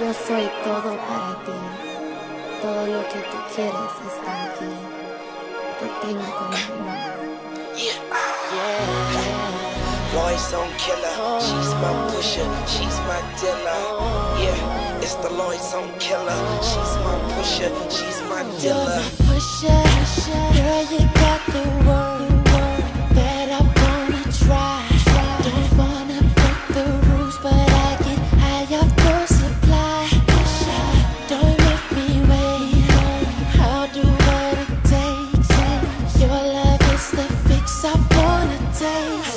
Yo soy todo para ti. Todo lo que tú quieres está aquí. Te tengo con. Yeah. Yeah. Lloyd's on killer. She's my pusher. She's my dealer. Yeah. It's the Lloyd's on killer. She's my pusher. She's my dealer. Pusher, girl, you got the.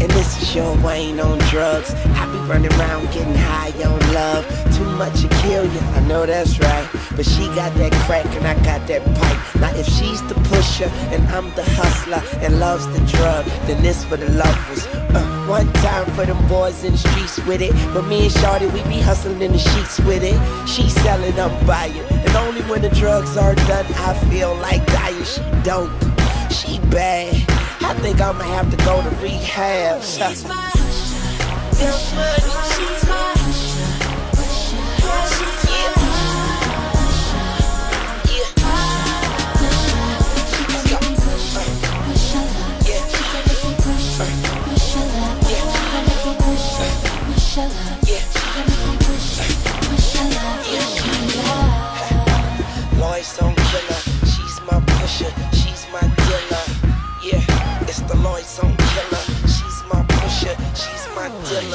And this is your Wayne on drugs. I be running around getting high on love. Too much to kill you, I know that's right. But she got that crack and I got that pipe. Now if she's the pusher and I'm the hustler and loves the drug, then this for the lovers. Uh, one time for them boys in the streets with it. But me and Shorty, we be hustling in the sheets with it. She selling, I'm buying. And only when the drugs are done, I feel like dying. She dope, she bad. I think I'ma have to go to rehab. She's she's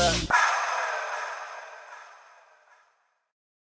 up.